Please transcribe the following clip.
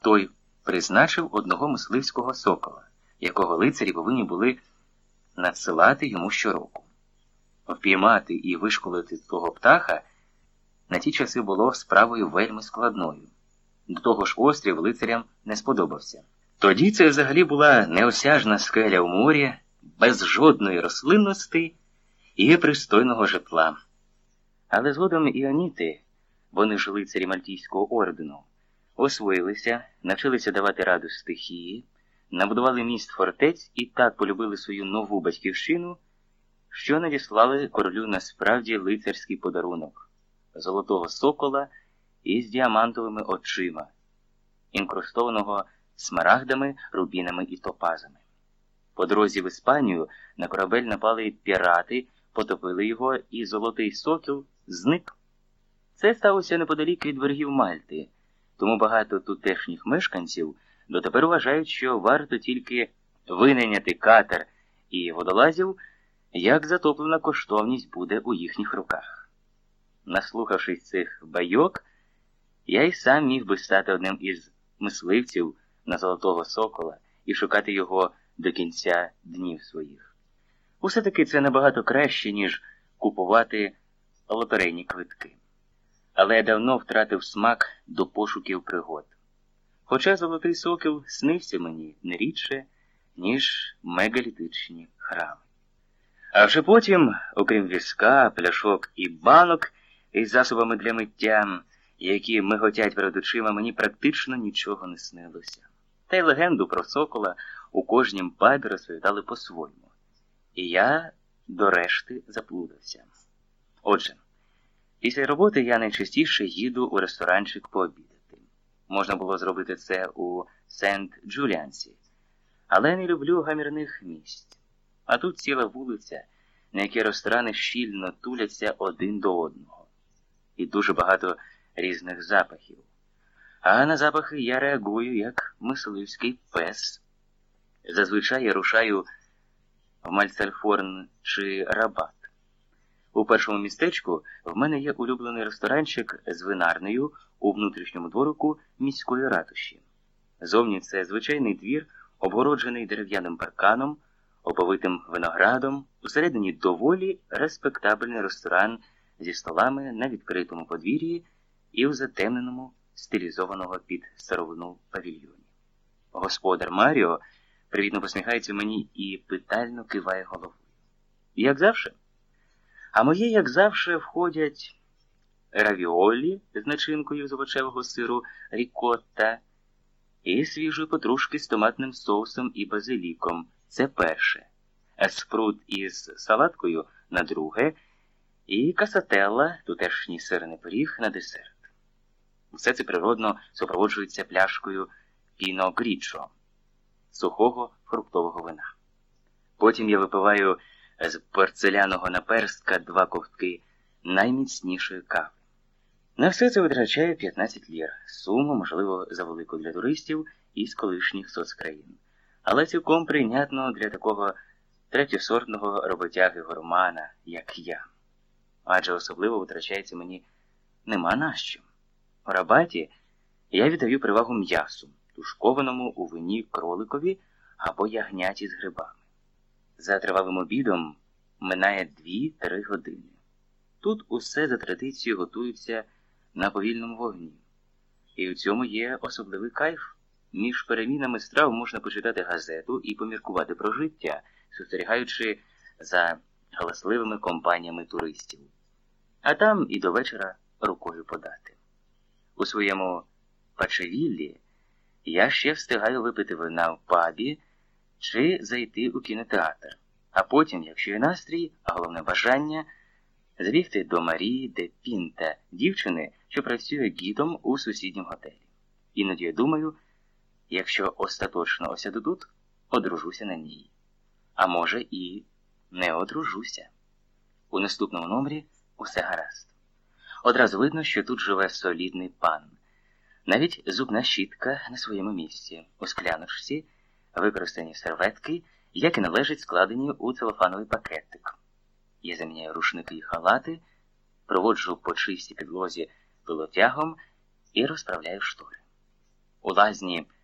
Той призначив одного мисливського сокола, якого лицарі повинні були надсилати йому щороку. Впіймати і вишколити того птаха на ті часи було справою вельми складною. До того ж острів лицарям не сподобався. Тоді це взагалі була неосяжна скеля в морі, без жодної рослинності і пристойного житла. Але згодом іоніти, вони ж лицарі Мальтійського ордену, освоїлися, навчилися давати раду стихії, набудували міст фортець і так полюбили свою нову батьківщину, що надіслали королю насправді лицарський подарунок золотого сокола із діамантовими очима, інкрустованого смарагдами, рубінами і топазами. По дорозі в Іспанію на корабель напали пірати, потопили його, і золотий сокіл зник. Це сталося неподалік від берегів Мальти, тому багато тутешніх мешканців дотепер вважають, що варто тільки винайняти катер і водолазів, як затоплена коштовність буде у їхніх руках. Наслухавшись цих байок, я й сам міг би стати одним із мисливців на Золотого Сокола і шукати його до кінця днів своїх. Усе таки це набагато краще, ніж купувати лотерейні квитки. Але я давно втратив смак до пошуків пригод. Хоча Золотий Сокіл снився мені не рідше, ніж мегалітичні храми. А вже потім, окрім візка, пляшок і банок із засобами для миття, які миготять перед очима, мені практично нічого не снилося. Та й легенду про сокола у кожнім пабі розповідали по-своєму. І я до решти заплутався. Отже, після роботи я найчастіше їду у ресторанчик пообідати. Можна було зробити це у Сент Джуліансі, але не люблю гамірних місць. А тут ціла вулиця, на якій ресторани щільно туляться один до одного, і дуже багато різних запахів. А на запахи я реагую як мисливський пес. Зазвичай я рушаю в Мальцальфорн чи Рабат. У першому містечку в мене є улюблений ресторанчик з винарнею у внутрішньому дворику міської ратуші. Зовні це звичайний двір, обгороджений дерев'яним парканом, оповитим виноградом, усередині доволі респектабельний ресторан зі столами на відкритому подвір'ї і у затемненому, стилізованого під старовину павільйоні. Господар Маріо привітно посміхається мені і питально киває головою. Як завше? А моє, як завше, входять равіолі з начинкою з овочевого сиру рікотта і свіжої потрушки з томатним соусом і базиліком. Це перше. Еспрут із салаткою на друге, і касателла, тутешній сирний пиріг на десерт. Все це природно супроводжується пляшкою піно грічо, сухого фруктового вина. Потім я випиваю з порцеляного наперстка два ковтки найміцнішої кави. На все це витрачаю 15 лір, суму, можливо, завелику для туристів із колишніх соцкраїн, але цілком прийнятно для такого третьосортного роботяги гурмана, як я. Адже особливо витрачається мені нема на що. У рабаті я віддаю перевагу м'ясу, тушкованому у вині кроликові або ягняті з грибами. За тривалим обідом минає 2-3 години. Тут усе за традицією готується на повільному вогні. І у цьому є особливий кайф. Між перемінами страв можна почитати газету і поміркувати про життя, спостерігаючи за галасливими компаніями туристів. А там і до вечора рукою подати. У своєму пачевіллі я ще встигаю випити вина в пабі чи зайти у кінотеатр, а потім, якщо є настрій, а головне бажання, забігти до Марії де Пінта, дівчини, що працює гідом у сусіднім готелі. Іноді я думаю, якщо остаточно осяду тут, одружуся на ній. А може, і не одружуся. У наступному номері усе гаразд. Одразу видно, що тут живе солідний пан. Навіть зубна щітка на своєму місці, у скляночці, використані серветки, як і належить складені у целофановий пакетик. Я заміняю рушники і халати, проводжу по чистій підлозі пилотягом і розправляю штори. У лазні